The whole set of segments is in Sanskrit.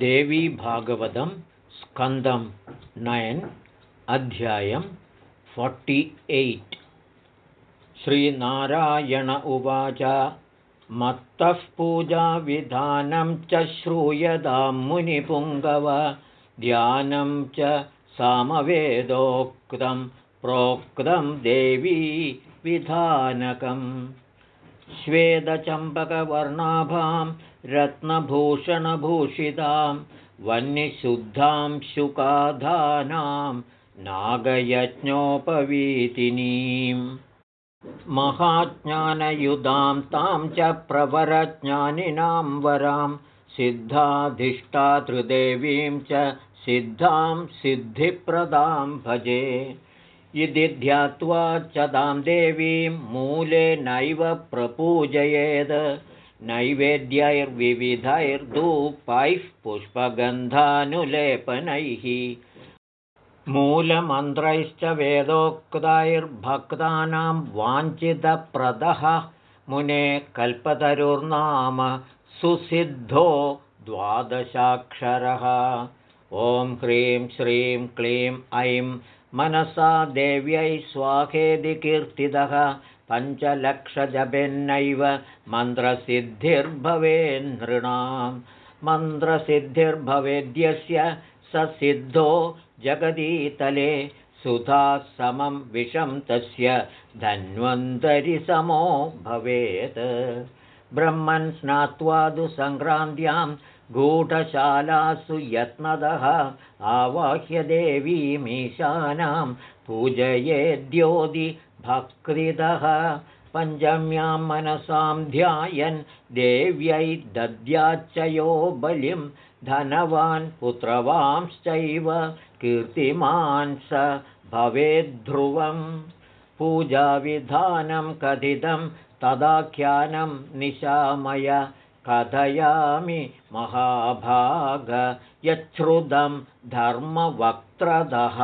देवीभागवतं स्कन्दं नयन् अध्यायं फोर्टि एय्ट्। श्रीनारायण उवाच मत्तः पूजाविधानं च श्रूयतां मुनिपुङ्गव ध्यानं च सामवेदोक्तं प्रोक्तं देवी विधानकम् श्वेदचम्पकवर्णाभां रत्नभूषणभूषितां वह्निशुद्धां शुकाधानां नागयज्ञोपवीतिनीम् महाज्ञानयुधां तां च प्रवरज्ञानिनां वरां सिद्धाधिष्ठातृदेवीं च सिद्धां सिद्धिप्रदां भजे इति ध्यात्वा च तां देवीं मूले नैव प्रपूजयेद्। नैवेद्यैर्विविधैर्धूपैः पुष्पगन्धानुलेपनैः। मूलमन्त्रैश्च वेदोक्तैर्भक्तानां वाञ्छितप्रदः मुने कल्पतरुर्नाम सुसिद्धो द्वादशाक्षरः। ॐ ह्रीं श्रीं क्लीं ऐं मनसा देव्यै स्वाहेदि कीर्तितः पञ्चलक्षजपेन्नैव मन्त्रसिद्धिर्भवेन्नृणां मन्त्रसिद्धिर्भवेद्यस्य स सिद्धो जगदीतले सुधा समं विषं तस्य धन्वन्तरिसमो भवेत्। ब्रह्मन् स्नात्वा तु सङ्क्रान्त्यां गूढशालासु यत्नदः आवाह्य देवीमीशानां भक्तिदः। पञ्चम्यां मनसां ध्यायन् देव्यै दद्याच्चयो बलिं धनवान् पुत्रवांश्चैव कीर्तिमान् स भवेद्ध्रुवम्। पूजाविधानं कथितं तदाख्यानं निशामय कथयामि महाभाग यच्छ्रुतं धर्मवक्त्रदः।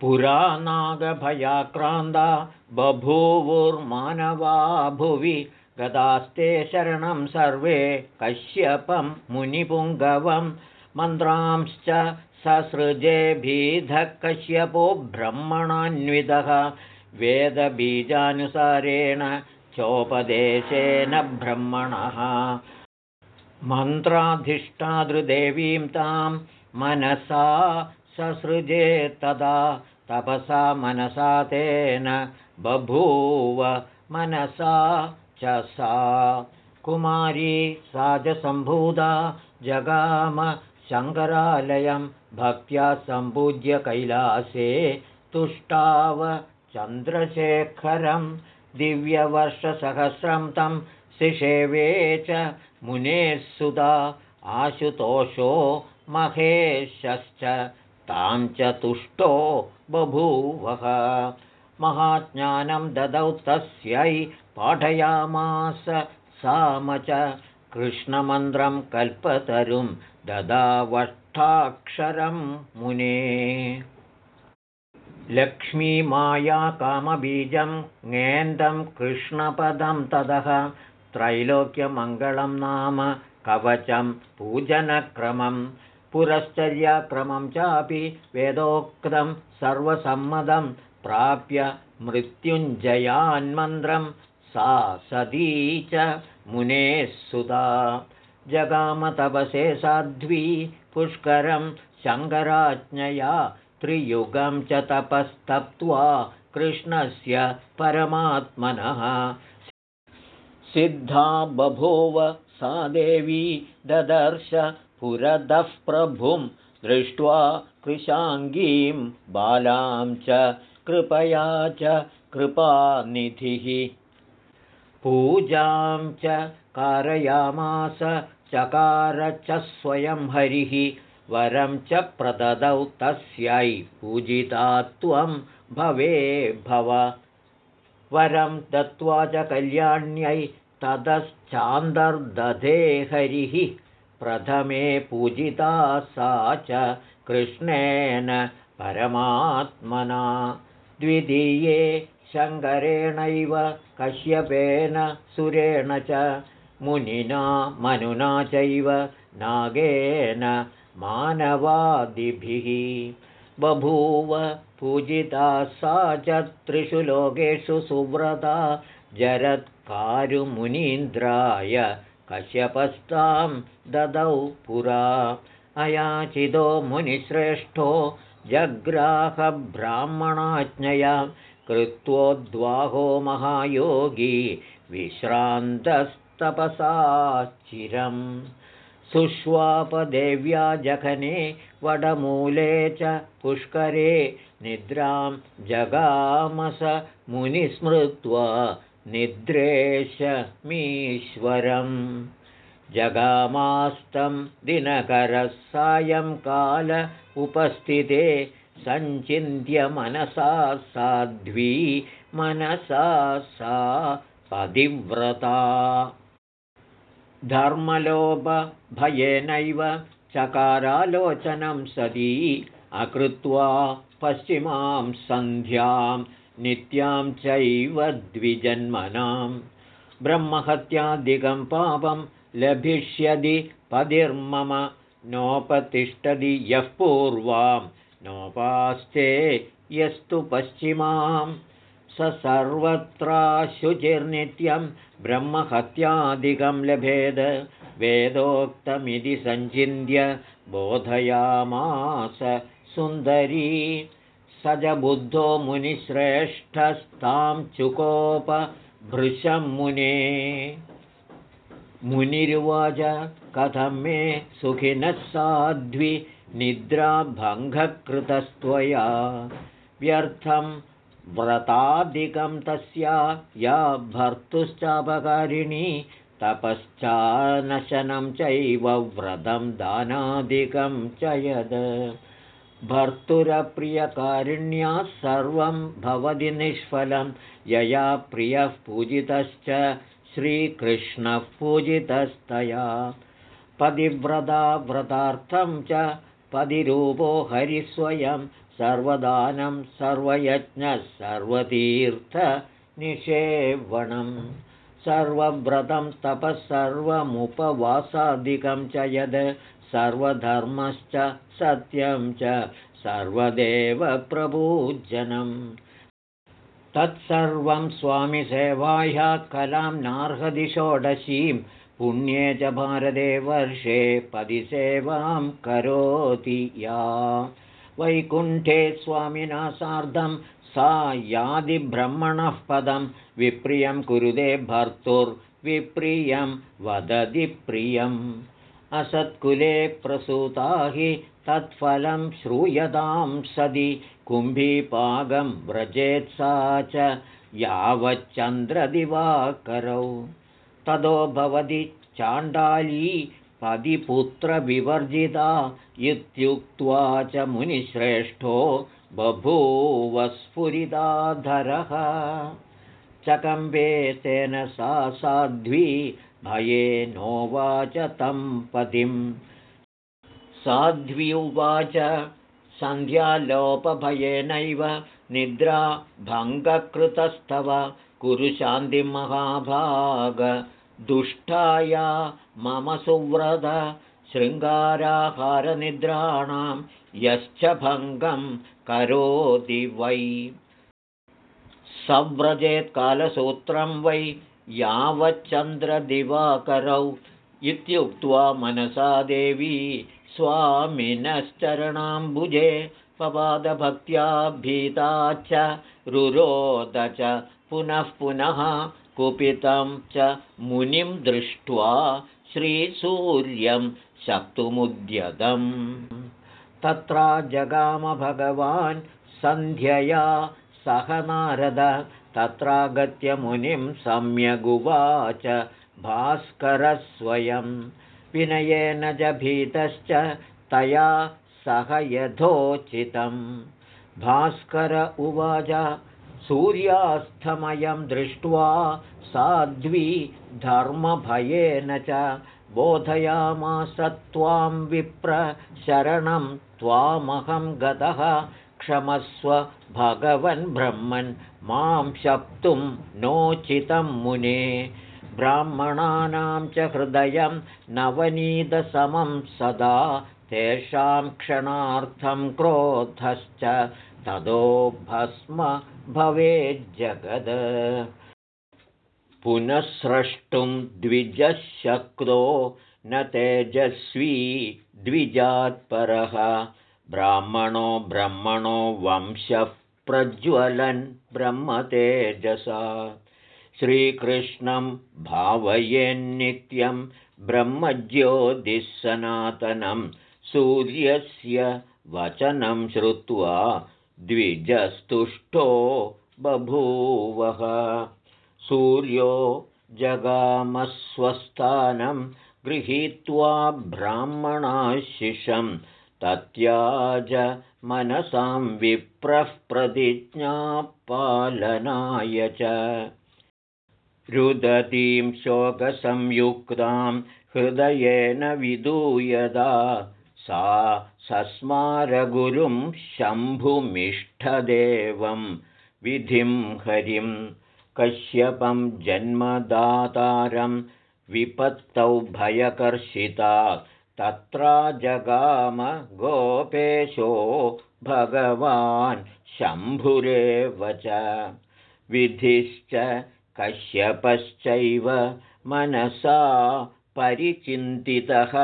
पुरा नागभयाक्रान्ता बभूवुर्मानवा भुवि गदास्ते शरणं सर्वे कश्यपं मुनिपुङ्गवं मन्त्रांश्च ससृजेभिधः कश्यपो ब्रह्मणान्वितः। वेदबीजानुसारेण चोपदेशेन ब्रह्मणः। मन्त्राधिष्ठादृदेवीं तां मनसा ससृजे तदा तपसा मनसा तेन बभूव मनसा च सा। कुमारी साजसम्भूता जगाम शङ्करालयं भक्त्या सम्पूज्य कैलासे तुष्टाव चन्द्रशेखरम् दिव्यवर्षसहस्रं तं शिषेवे च मुनेः सुधा आशुतोषो महेशश्च तां च तुष्टो बभूवः। महाज्ञानं ददौ तस्यै पाठयामास साम च कृष्णमन्त्रं कल्पतरुं ददावष्टाक्षरं मुने लक्ष्मीमायाकामबीजं ङेन्दं कृष्णपदं ततः त्रैलोक्यमङ्गलं नाम कवचं पूजनक्रमं पुरश्चर्याक्रमं चापि वेदोक्तं सर्वसम्मदं प्राप्य मृत्युञ्जयान्मन्त्रं सा सती च मुनेः सुधा। जगामतपसे साध्वी पुष्करं शङ्कराज्ञया त्रियुगं च तपस्तप्त्वा कृष्णस्य परमात्मनः। सिद्धा बभूव सा देवी ददर्श पुरदः प्रभुं दृष्ट्वा कृशाङ्गीं बालां च कृपया च कृपानिधिः। पूजां च कारयामास चकार च स्वयं हरिः वरं च प्रददौ तस्यै पूजिता त्वं भवे भव। वरं दत्त्वा च कल्याण्यै ततश्चान्दर्दधे हरिः। प्रथमे पूजिता सा च कृष्णेन परमात्मना। द्वितीये शङ्करेणैव कश्यपेन सुरेण च मुनिना मनुना चैव नागेन मानवादिभिः बभूव पूजिता सा च त्रिषु लोकेषु सुव्रता जरत्कारुमुनीन्द्राय कश्यपस्तां ददौ पुरा अयाचितो मुनिश्रेष्ठो जग्राहब्राह्मणाज्ञया कृत्वोद्वाहो महायोगी विश्रान्तस्तपसा चिरम् सुष्वापदेव्या जघने वडमूले च पुष्करे निद्रां जगामस मुनिस्मृत्वा निद्रेशमीश्वरम्। जगामास्तं दिनकरः सायङ्काल उपस्थिते सञ्चिन्त्य मनसा साध्वी मनसा सा पतिव्रता धर्मलोभभयेनैव चकारालोचनं सती अकृत्वा पश्चिमां सन्ध्यां नित्यां चैव द्विजन्मनां। ब्रह्महत्यादिकं पापं लभिष्यति पदिर्मम नोपतिष्ठति यः पूर्वां नोपास्ते यस्तु पश्चिमां स सर्वत्राशुचिर्नित्यं ब्रह्महत्यादिकं लभेद। वेदोक्तमिति सञ्चिन्त्य बोधयामास सुन्दरी। स च बुद्धो मुनिश्रेष्ठस्तां चुकोपभृशं मुने। मुनिरुवाच कथं मे सुखिनः साध्वि निद्राभङ्गकृतस्त्वया। व्यर्थं व्रतादिकं तस्या या भर्तुश्चापकारिणी तपश्चानशनं चैव व्रतं दानादिकं च यद्। भर्तुरप्रियकारिण्या सर्वं भवति निष्फलं यया प्रियः पूजितश्च श्रीकृष्णः पूजितस्तया। पदिव्रता व्रतार्थं च पदिरूपो हरिस्वयं सर्वदानं सर्वयज्ञः सर्वतीर्थनिषेवणम् सर्वव्रतं तपः सर्वमुपवासादिकं च यद् सर्वधर्मश्च सत्यं च सर्वदेवप्रभूजनम् तत्सर्वं स्वामिसेवाया कलां नार्हति षोडशीं पुण्ये च भारते वर्षे पदिसेवां करोति या वैकुण्ठे स्वामिना सार्धं सा यादिब्रह्मणः पदं। विप्रियं कुरुदे भर्तुर्विप्रियं वदति प्रियम्। असत्कुले प्रसूता हि तत्फलं श्रूयतां सदि। कुम्भीपागं व्रजेत् सा च यावच्चन्द्रदिवाकरौ। ततो भवति चाण्डाली पदिपुत्रविवर्जिता इत्युक्त्वा च मुनिश्रेष्ठो बभूवस्फुरिदाधरः। चकम्बे तेन सा साध्वी भयेनोवाच तं पतिं साध्व्युवाच सन्ध्यालोपभयेनैव निद्रा भङ्गकृतस्तव दुष्टाया मम सुव्रत शृङ्गाराहारनिद्राणां यश्च भङ्गं करोति वै। सव्रजेत्कालसूत्रं वै यावच्चन्द्रदिवाकरौ इत्युक्त्वा मनसा देवी स्वामिनश्चरणाम्बुजे पपादभक्त्या भीता च रुरोद च पुनः पुनः कुपितं च मुनिं दृष्ट्वा श्रीसूर्यं शक्तुमुद्यतम्। तत्र जगामभगवान् सन्ध्यया सह नारद तत्रागत्य मुनिं सम्यगुवाच भास्करस्वयं विनयेन च भीतश्च तया सह यथोचितं भास्कर उवाच सूर्यास्तमयं दृष्ट्वा साध्वी धर्मभयेन च बोधयामास त्वां विप्रशरणं त्वामहं गतः क्षमस्व भगवन् ब्रह्मन् मां शप्तुं नोचितं मुने। ब्राह्मणानां च हृदयं नवनीतसमं सदा तेषां क्षणार्थं क्रोधश्च ततो भस्म भवेज्जगद। पुनः स्रष्टुं द्विजशक्तो न तेजस्वी द्विजात्परः। ब्राह्मणो ब्रह्मणो वंशः प्रज्वलन् ब्रह्मतेजसा। श्रीकृष्णं भावयेन्नित्यं ब्रह्मज्योतिःसनातनं सूर्यस्य वचनं श्रुत्वा द्विजस्तुष्टो बभूवः। सूर्यो जगामस्वस्थानं गृहीत्वा ब्राह्मणाशिषं तत्याज मनसां विप्रः प्रतिज्ञापालनाय च। रुदतीं शोकसंयुक्तां हृदयेन विदूयदा सा सस्मारगुरुं शम्भुमिष्ठदेवं विधिं हरिं कश्यपं जन्मदातारं विपत्तौ भयकर्षिता तत्रा जगाम गोपेशो भगवान् शम्भुरेव च विधिश्च कश्यपश्चैव मनसा परिचिन्तितः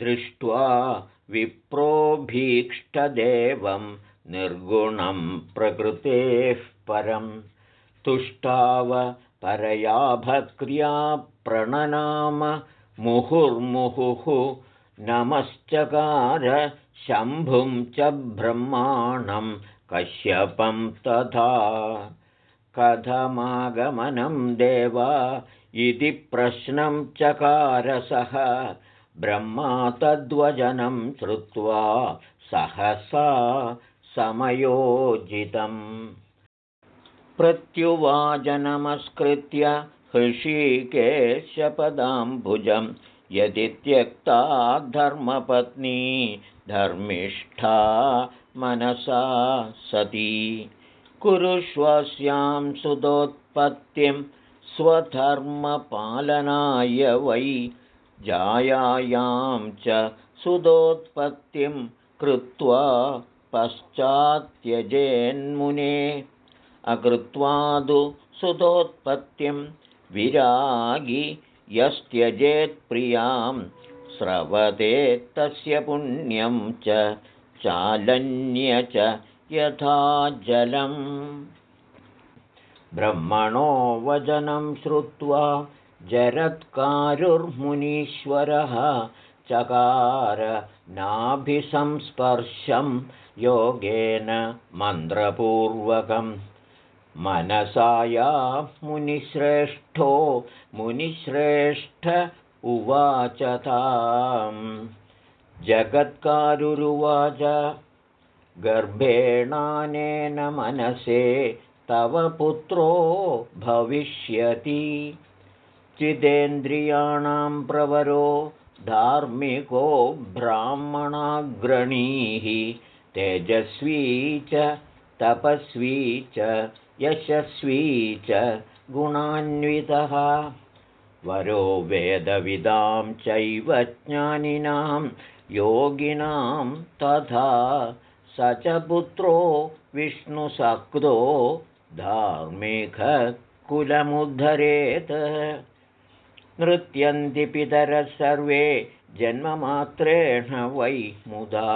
दृष्ट्वा विप्रोभीक्ष्टदेवं निर्गुणं प्रकृतेः परं। तुष्टाव परया भक्र्या प्रणनाम मुहुर्मुहुः नमश्चकार शम्भुं च ब्रह्माणं कश्यपं तथा। कथमागमनं देवा इति प्रश्नं चकारसः ब्रह्मा तद्वचनं श्रुत्वा सहसा समयोजितम्। प्रत्युवाचनमस्कृत्य हृषीकेशपदाम्बुजं यदि त्यक्ता धर्मपत्नी धर्मिष्ठा मनसा सती। कुरुष्वस्यां सुदोत्पत्तिं स्वधर्मपालनाय वै जायायां च सुदोत्पत्तिं कृत्वा पश्चात्यजेन्मुने अकृत्वादु सुदोत्पत्तिं विरागि यस्त्यजेत्प्रियां स्रवते तस्य पुण्यं च चालन्य च यथा जलम्। ब्रह्मणो वचनं श्रुत्वा जरत्कारुर्मुनीश्वरः चकार नाभिसंस्पर्शं योगेन मन्त्रपूर्वकं मनसाया मुनिश्रेष्ठो मुनिश्रेष्ठ उवाच ताम्। जगत्कारुरुवाच गर्भेणानेन मनसे तव पुत्रो भविष्यति चिदेन्द्रियाणां प्रवरो धार्मिको ब्राह्मणाग्रणीः तेजस्वी च तपस्वी च यशस्वी च गुणान्वितः। वरो वेदविदां चैव ज्ञानिनां योगिनां तथा स च पुत्रो विष्णुसक्तो धार्मिककुलमुद्धरेत् नृत्यन्ति पितरः सर्वे जन्ममात्रेण वै मुदा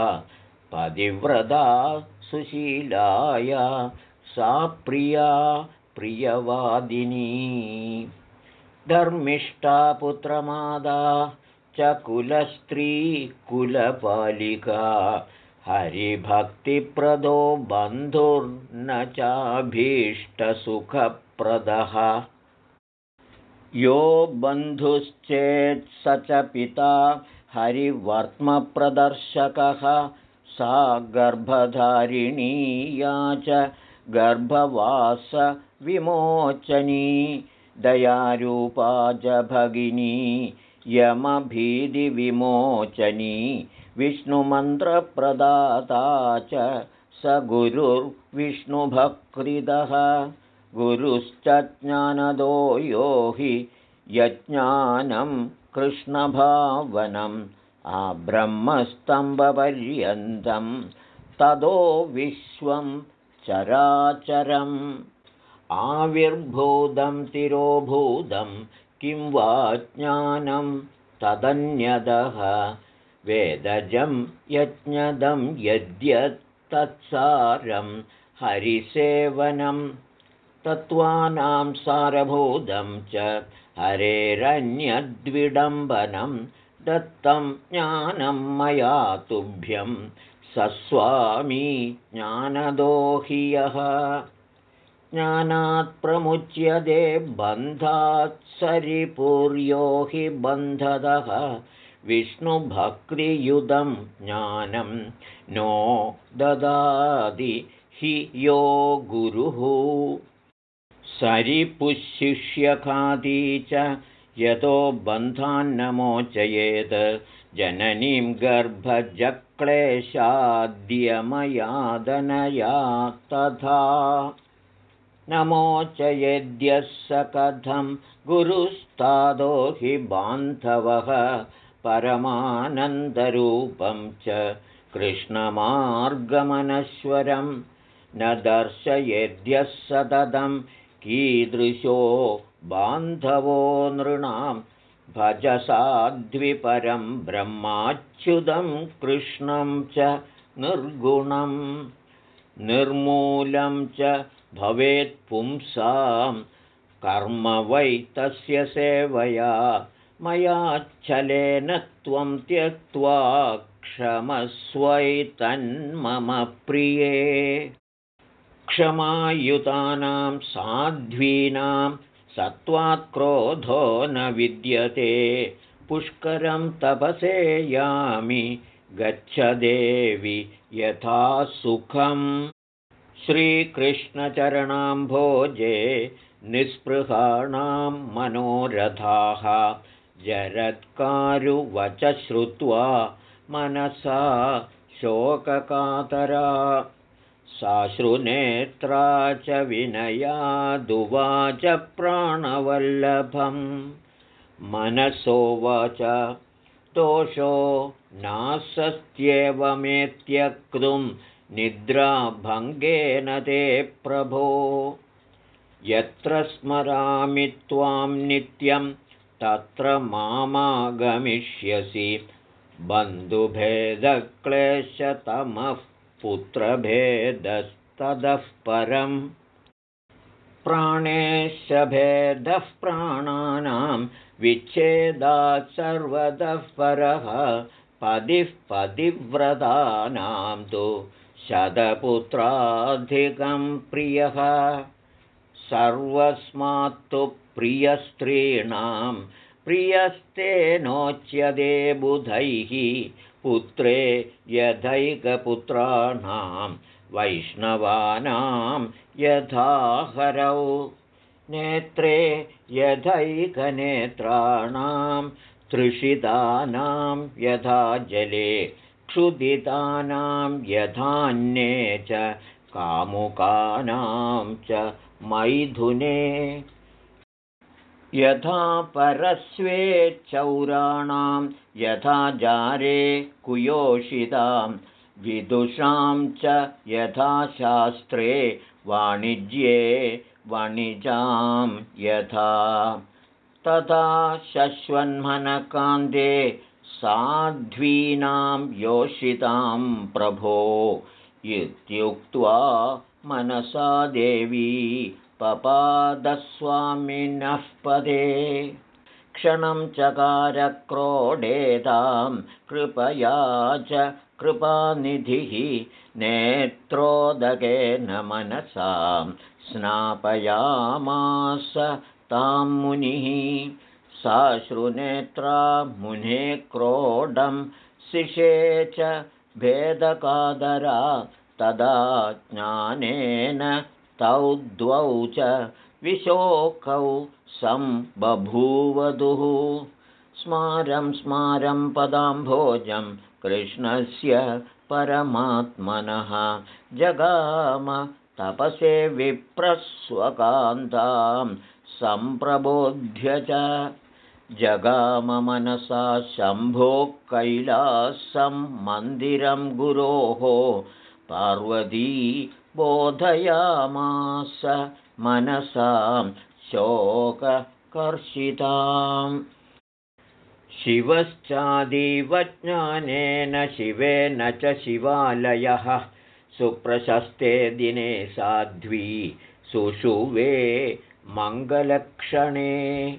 पतिव्रता सुशीलाया सा प्रिया प्रियवादिनी। धर्मिष्ठा पुत्रमादा च कुलस्त्री कुलपालिका हरिभक्तिप्रदो बन्धुर्न चाभीष्टसुखप्रदः यो बन्धुश्चेत् स च पिता हरिवर्त्मप्रदर्शकः। सा गर्भधारिणीया च गर्भवासविमोचनी। दयारूपा च भगिनी यमभीतिविमोचनी। विष्णुमन्त्रप्रदाता च स गुरुर्विष्णुभक्तिदः गुरुश्च ज्ञानदो यो हि यज्ञानं कृष्णभावनम् आब्रह्मस्तम्भपर्यन्तं तदो विश्वं चराचरम् आविर्भूतं तिरोभूतं किं वा ज्ञानं तदन्यदः वेदजं यज्ञदं यद्यत्तत्सारं हरिसेवनं तत्त्वानां सारभूतं च हरेरन्यद्विडम्बनं दत्तं ज्ञानं मया तुभ्यं सस्वामी ज्ञानदोहि यः। ज्ञानात् प्रमुच्यते बन्धात् सरिपूर्यो हि बन्धदः। विष्णुभक्तियुधं ज्ञानं नो ददाति हि यो गुरुः सरिपुशिष्यखादी च यतो बन्धान्नमोचयेत्। जननीं गर्भजक्लेशाद्यमयादनया तथा। नमोचयेद्यः स कथं गुरुस्तादो हि बान्धवः परमानन्दरूपं च कृष्णमार्गमनश्वरं। न दर्शयेद्यः सततं कीदृशो बान्धवो नृणां भजसाद्विपरं ब्रह्माच्युतं कृष्णं च निर्गुणं निर्मूलं च भवेत् पुंसां। कर्म वै तस्य सेवया मयाच्छलेन त्वं त्यक्त्वा क्षमस्वैतन्मम प्रिये क्षमायुतानां साध्वीनां सत्त्वात् क्रोधो न विद्यते पुष्करं तपसे यामि गच्छ देवि यथा सुखम् श्रीकृष्णचरणाम्भोजे निःस्पृहाणां मनोरथाः जरत्कारुवच श्रुत्वा मनसा शोककातरा साश्रुनेत्रा च विनयादुवाच प्राणवल्लभं मनसोवाच दोषो नासस्त्येवमेत्यक्तुं निद्राभङ्गेन ते प्रभो। यत्र स्मरामि त्वां नित्यं तत्र मामागमिष्यसि। बन्धुभेदक्लेशतमः पुत्रभेदस्ततः परम् प्राणेशभेदः प्राणानां विच्छेदात् सर्वतः परः पदिः पतिव्रतानां तु शतपुत्राधिकं प्रियः। सर्वस्मात्तु प्रियस्त्रीणां प्रियस्ते नोच्यते बुधैः पुत्रे यथैकपुत्राणां वैष्णवानां यथा हरौ नेत्रे यथैकनेत्राणां तृषितानां यथा जले क्षुदितानां यथान्ये च कामुकानां च मैथुने यथा परस्वेच्छौराणां यथा जारे कुयोषितां विदुषां च यथा शास्त्रे वाणिज्ये वणिजां यथा। तथा शश्वन्मनकान्ते साध्वीनां योषितां प्रभो इत्युक्त्वा मनसा देवी पपादस्वामिनः पदे। क्षणं चकारक्रोडेतां कृपया च कृपानिधिः नेत्रोदकेन मनसां स्नापयामास तां मुनिः। साश्रुनेत्रा मुने क्रोडं शिषे च भेदकादरा तदा ज्ञानेन तौ द्वौ च विशोकौ सम्बभूवधुः। स्मारं स्मारं पदाम्भोजं कृष्णस्य परमात्मनः। जगाम तपसे विप्रस्वकान्तां सम्प्रबोध्य च। जगाममनसा शम्भो कैलासं मन्दिरं गुरोः। पार्वती बोधयामास मनसां शोककर्षिताम्। शिवश्चादिवज्ञानेन शिवेन च शिवालयः सुप्रशस्ते दिने साध्वी सुषुवे मङ्गलक्षणे।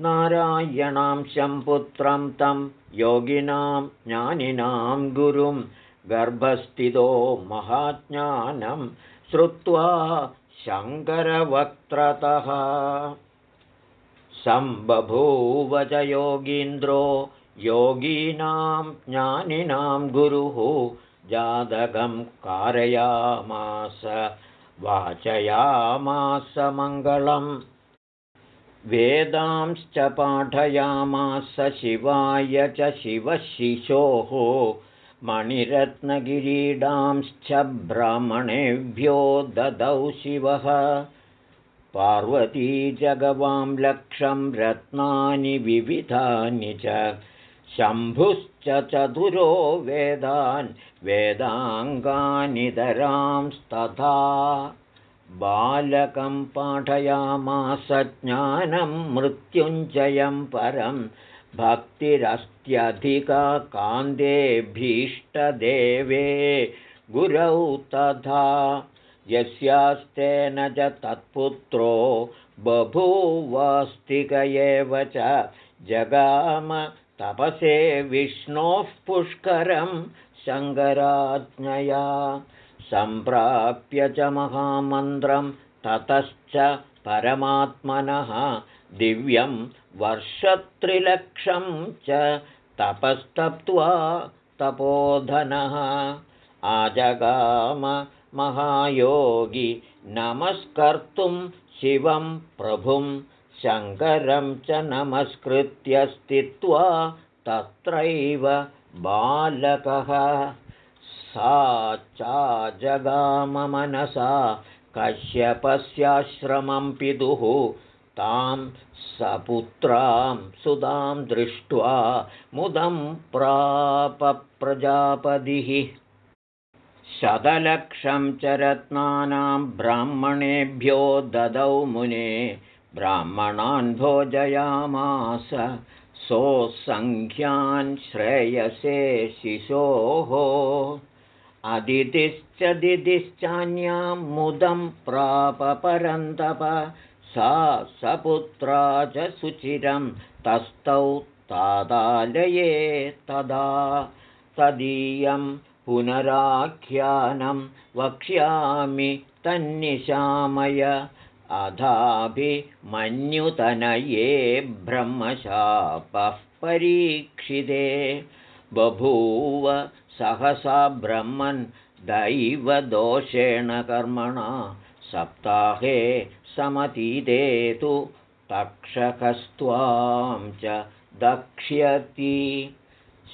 नारायणां शम्पुत्रं तं योगिनां ज्ञानिनां गुरुं गर्भस्थितो महाज्ञानं श्रुत्वा शङ्करवक्त्रतः। सम्बभूव च योगीन्द्रो योगीनां ज्ञानिनां गुरुः जातकं कारयामास वाचयामास मङ्गलम्। वेदांश्च पाठयामास शिवाय च शिवशिशोः मणिरत्नगिरीडांश्च ब्राह्मणेभ्यो ददौ शिवः। पार्वती जगवां लक्षं रत्नानि विविधानि च। शम्भुश्च चतुरो वेदान् वेदाङ्गानितरांस्तथा बालकं पाठयामास ज्ञानं मृत्युञ्जयं परं भक्तिरस्त्यधिका कान्देभीष्टदेवे गुरौ तथा यस्यास्तेन च तत्पुत्रो बभूवास्तिक एव च जगाम तपसे विष्णोः पुष्करं शङ्कराज्ञया सम्प्राप्य च महामन्त्रं ततश्च परमात्मनः दिव्यं वर्षत्रिलक्षं च तपस्तप्त्वा तपोधनः आजगाम महायोगी नमस्कर्तुं शिवं प्रभुं शङ्करं च नमस्कृत्य स्थित्वा तत्रैव बालकः। सा चाजगाममनसा कश्यपस्याश्रमं पितुः तां सपुत्रां सुधां दृष्ट्वा मुदं प्रापप्रजापतिः। शतलक्षं च रत्नानां ब्राह्मणेभ्यो ददौ मुने ब्राह्मणान् भोजयामास सोऽसङ्ख्यान् श्रेयसे शिशोः। अदितिश्च दिदिश्चान्यां मुदं प्रापपरन्तप सा सपुत्रा च सुचिरं तस्थौ तादालये तदा तदीयं पुनराख्यानं वक्ष्यामि तन्निशामय। अधाभिमन्युतनये ब्रह्मशापः परीक्षिते। बभूव सहसा ब्रह्मन् दैवदोषेण कर्मणा सप्ताहे समतीते तु तक्षकस्त्वां च दक्ष्यति।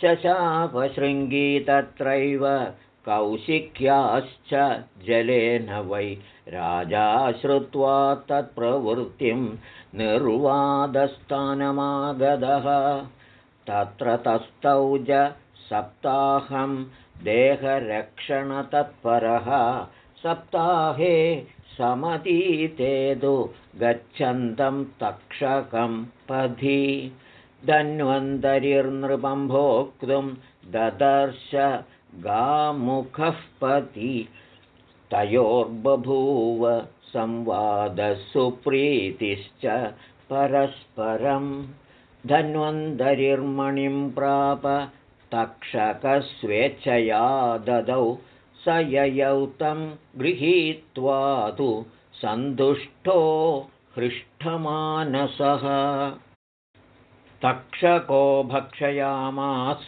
शशापशृङ्गी तत्रैव कौशिक्याश्च जलेन वै राजा श्रुत्वा तत्प्रवृत्तिं निर्वादस्थानमागतः तत्र तस्थौ च सप्ताहं देहरक्षणतत्परः। सप्ताहे समतीतेदु गच्छन्तं तक्षकं पथि। धन्वन्तरिर्नृपं भोक्तुं ददर्श गामुखः पति तयोर्बभूव संवादसुप्रीतिश्च परस्परं धन्वन्तरिर्मणिं प्राप तक्षकस्वेच्छया ददौ स ययौ तं गृहीत्वा तु सन्तुष्टो हृष्ठमानसः तक्षको भक्षयामास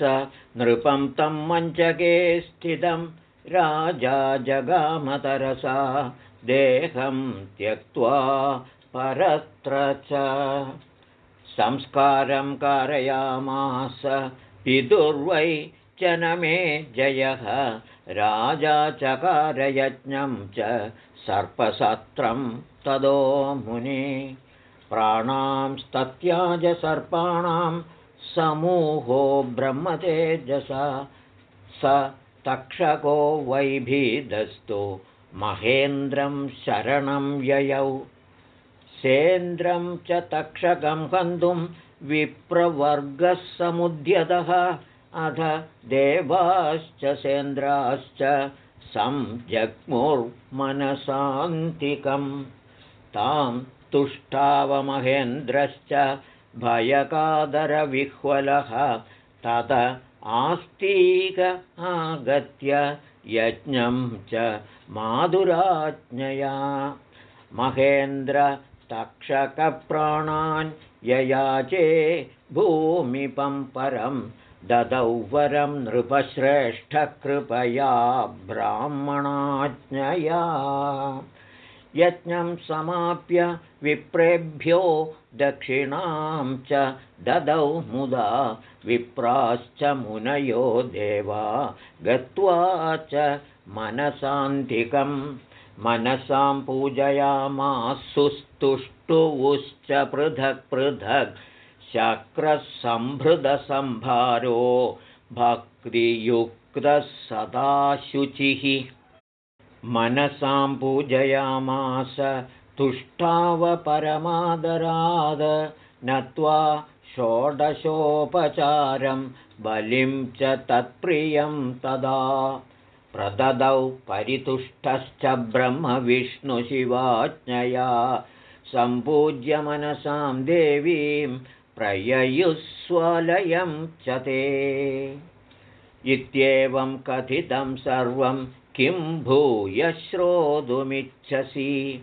नृपं तं मञ्चके स्थितं राजा जगामतरसा। देहं त्यक्त्वा परत्र च। संस्कारं कारयामास पितुर्वै च न मे जयः। राजा चकारयज्ञं च सर्पसत्रं तदो मुने। प्राणांस्तत्याजसर्पाणां समूहो ब्रह्मतेजसा। स तक्षको वैभीदस्तु। महेन्द्रं शरणं ययौ। सेन्द्रं च तक्षकं हन्तुं विप्रवर्गः समुद्यतः अथ देवाश्च सेन्द्राश्च संजग्मुर्मनसान्तिकं तां तुष्टावमहेन्द्रश्च भयकादरविह्वलः तत आस्तीक आगत्य यज्ञं च माधुराज्ञया। महेन्द्रतक्षकप्राणान् ययाचे भूमिपं परं ददौ वरं नृपश्रेष्ठकृपया ब्राह्मणाज्ञया। यज्ञं समाप्य विप्रेभ्यो दक्षिणां च ददौ मुदा विप्राश्च मुनयो देवा गत्वा च मनसान्तिकं मनसां पूजयामासुस्तुष्टुवुश्च पृथक् पृथक् शक्रसम्भृदसम्भारो भक्तियुक्तः सदाशुचिः मनसां पूजयामास तुष्टावपरमादराद नत्वा षोडशोपचारं बलिं च तत्प्रियं तदा। प्रददौ परितुष्टश्च ब्रह्मविष्णुशिवाज्ञया सम्पूज्य मनसां देवीं प्रययुस्वलयं च ते। इत्येवं कथितं सर्वं किं भूय श्रोतुमिच्छसि।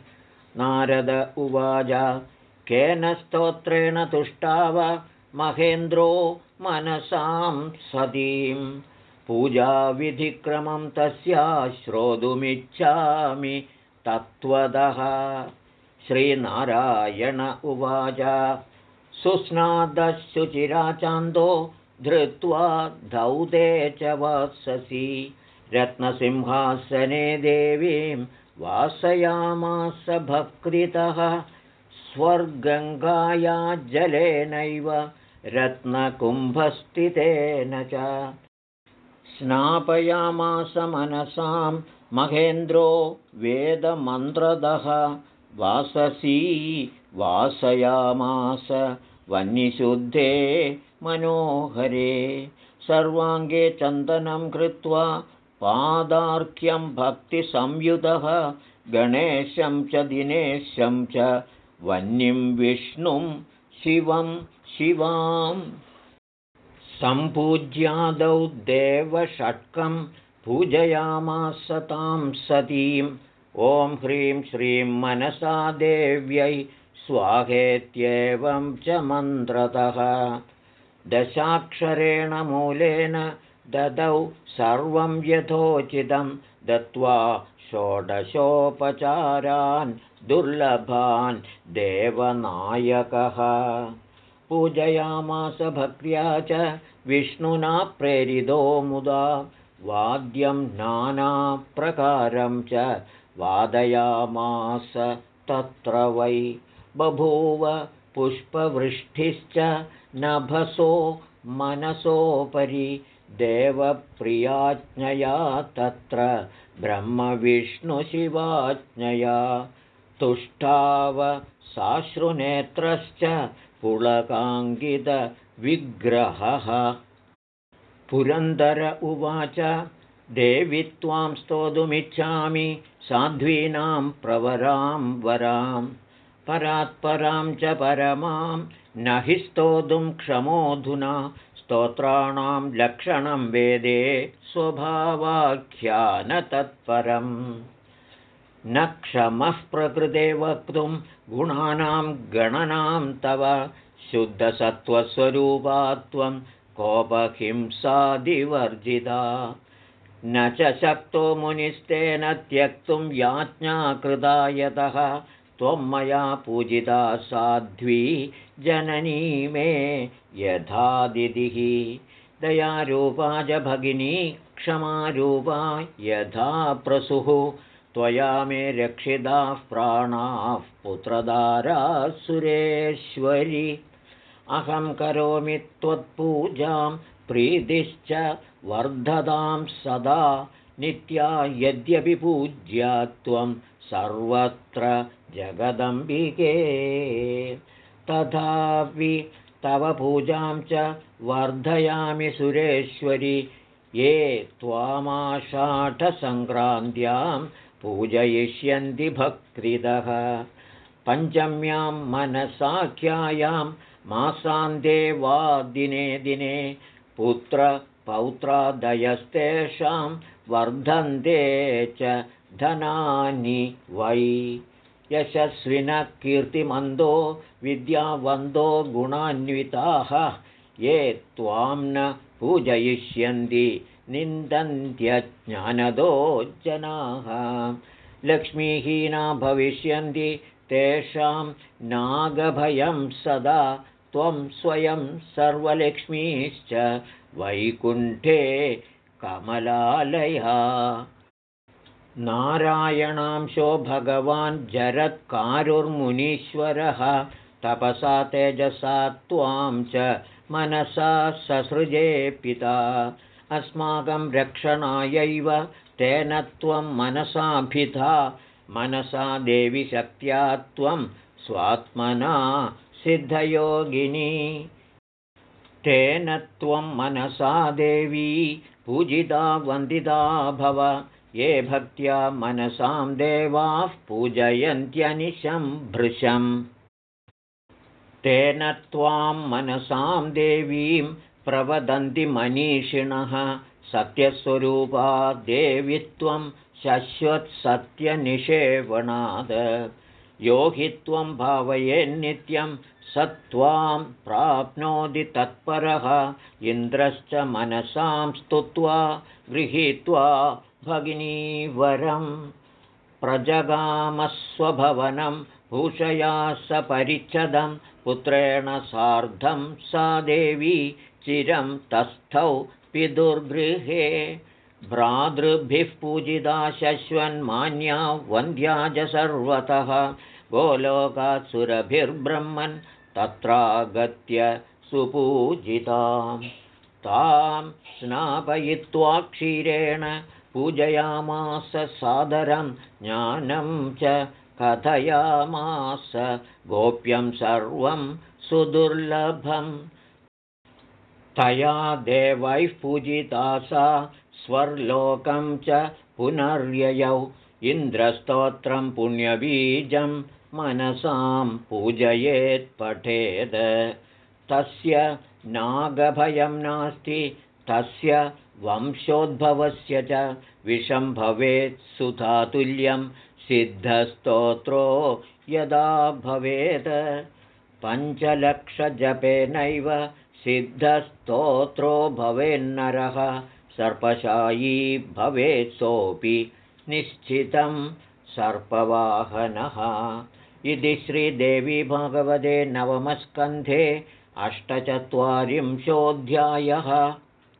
नारद उवाच केन स्तोत्रेण तुष्टाव महेन्द्रो मनसां सतीं पूजाविधिक्रमं तस्या श्रोतुमिच्छामि तत्त्वदः। श्रीनारायण उवाच सुस्नादशुचिराचान्दो धृत्वा धौते च वत्ससि रत्नसिंहासने देवीं वासयामास भक्तितः। स्वर्गङ्गाया जलेनैव रत्नकुम्भस्थितेन च। स्नापयामास मनसां महेन्द्रो वेदमन्त्रदः। वाससी वासयामास वह्निशुद्धे मनोहरे। सर्वाङ्गे चन्दनं कृत्वा पादार्क्यं भक्तिसंयुतः गणेशं च दिनेशं च वह्निं विष्णुं शिवं शिवां सम्पूज्यादौ देवषट्कं पूजयामासतां सतीं। ॐ ह्रीं श्रीं मनसा देव्यै स्वाहेत्येवं च मन्त्रतः। दशाक्षरेण मूलेन ददौ सर्वं यथोचितं दत्त्वा षोडशोपचारान् दुर्लभान् देवनायकः। पूजयामास भक्त्या च विष्णुना प्रेरितो मुदा वाद्यं नानाप्रकारं च वादयामास तत्र वै बभूव पुष्पवृष्टिश्च नभसो मनसोपरि देवप्रियाज्ञया तत्र ब्रह्मविष्णुशिवाज्ञया तुष्टाव साश्रुनेत्रश्च पुलकाङ्गितविग्रहः। पुरन्दर उवाच देवि त्वां स्तोतुमिच्छामि साध्वीनां प्रवरां वरां परात्परां च परमां न हि स्तोतुं क्षमोऽधुना स्तोत्राणां लक्षणं वेदे स्वभावाख्यानतत्परम् न क्षमः प्रकृते वक्तुं गुणानां गणनां तव शुद्धसत्त्वस्वरूपा त्वं कोपहिंसादिवर्जिता। न च शक्तो मुनिस्तेन त्यक्तुं याज्ञाकृता यतः त्वं मया पूजिता साध्वी जननी मे यथादितिः दयारूपा च भगिनी क्षमारूपा यथा प्रसुः। त्वया मे रक्षिताः प्राणाः पुत्रदाराः सुरेश्वरि। अहं करोमि त्वत्पूजां प्रीतिश्च वर्धतां सदा। नित्या यद्यपि पूज्या त्वं सर्वत्र जगदम्बिके। तथापि तव पूजां च वर्धयामि सुरेश्वरि ये त्वामाषाढसङ्क्रान्त्यां पूजयिष्यन्ति भक्तिदः। पञ्चम्यां मनसाख्यायां मासान्ते वा दिने दिने पुत्रपौत्रादयस्तेषां वर्धन्ते च धनानि वै। यशस्विनः कीर्तिमन्दो विद्यावन्दो गुणान्विताः। ये त्वां न पूजयिष्यन्ति निन्दन्त्यज्ञानदो जनाः। लक्ष्मीहीना भविष्यन्ति तेषां नागभयं सदा त्वं स्वयं सर्वलक्ष्मीश्च वैकुण्ठे कमलालया नारायणांशो भगवान् जरत्कारुर्मुनीश्वरः। तपसा तेजसा त्वां च मनसा ससृजे पिता। अस्माकं रक्षणायैव तेन त्वं मनसाभिधा मनसा देवि शक्त्या त्वं स्वात्मना सिद्धयोगिनी। तेन त्वं मनसा देवी पूजिता वन्दिता भव ये भक्त्या मनसां देवाः पूजयन्त्यनिशं भृशम्। तेन त्वां मनसां देवीं प्रवदन्ति मनीषिणः। सत्यस्वरूपा देवि त्वं शश्वत्सत्यनिषेवणात्। यो हि त्वं भावयेन्नित्यं स त्वां प्राप्नोति तत्परः। इन्द्रश्च मनसां स्तुत्वा गृहीत्वा भगिनीवरं प्रजगामस्वभवनं भूषया सपरिच्छदं पुत्रेण सार्धं सा देवी चिरं तस्थौ पितुर्गृहे। भ्रातृभिः पूजिता शश्वन्मान्या वन्द्या च सर्वतः गोलोकात्सुरभिर्ब्रह्मन् तत्रागत्य सुपूजितां तां स्नापयित्वा क्षीरेण पूजयामास सादरं ज्ञानं च कथयामास गोप्यं सर्वं सुदुर्लभम् तया देवैः पूजिता सा स्वर्लोकं च पुनर्ययौ। इन्द्रस्तोत्रं पुण्यबीजं मनसां पूजयेत्पठेद तस्य नागभयं नास्ति तस्य वंशोद्भवस्य च विषं भवेत् सुधातुल्यं सिद्धस्तोत्रो यदा भवेत्। पञ्चलक्षजपेनैव सिद्धस्तोत्रो भवेन्नरः सर्पशायी भवेत् सोऽपि निश्चितं सर्पवाहनः। इति श्रीदेवी भगवते नवमस्कन्धे अष्टचत्वारिंशोऽध्यायः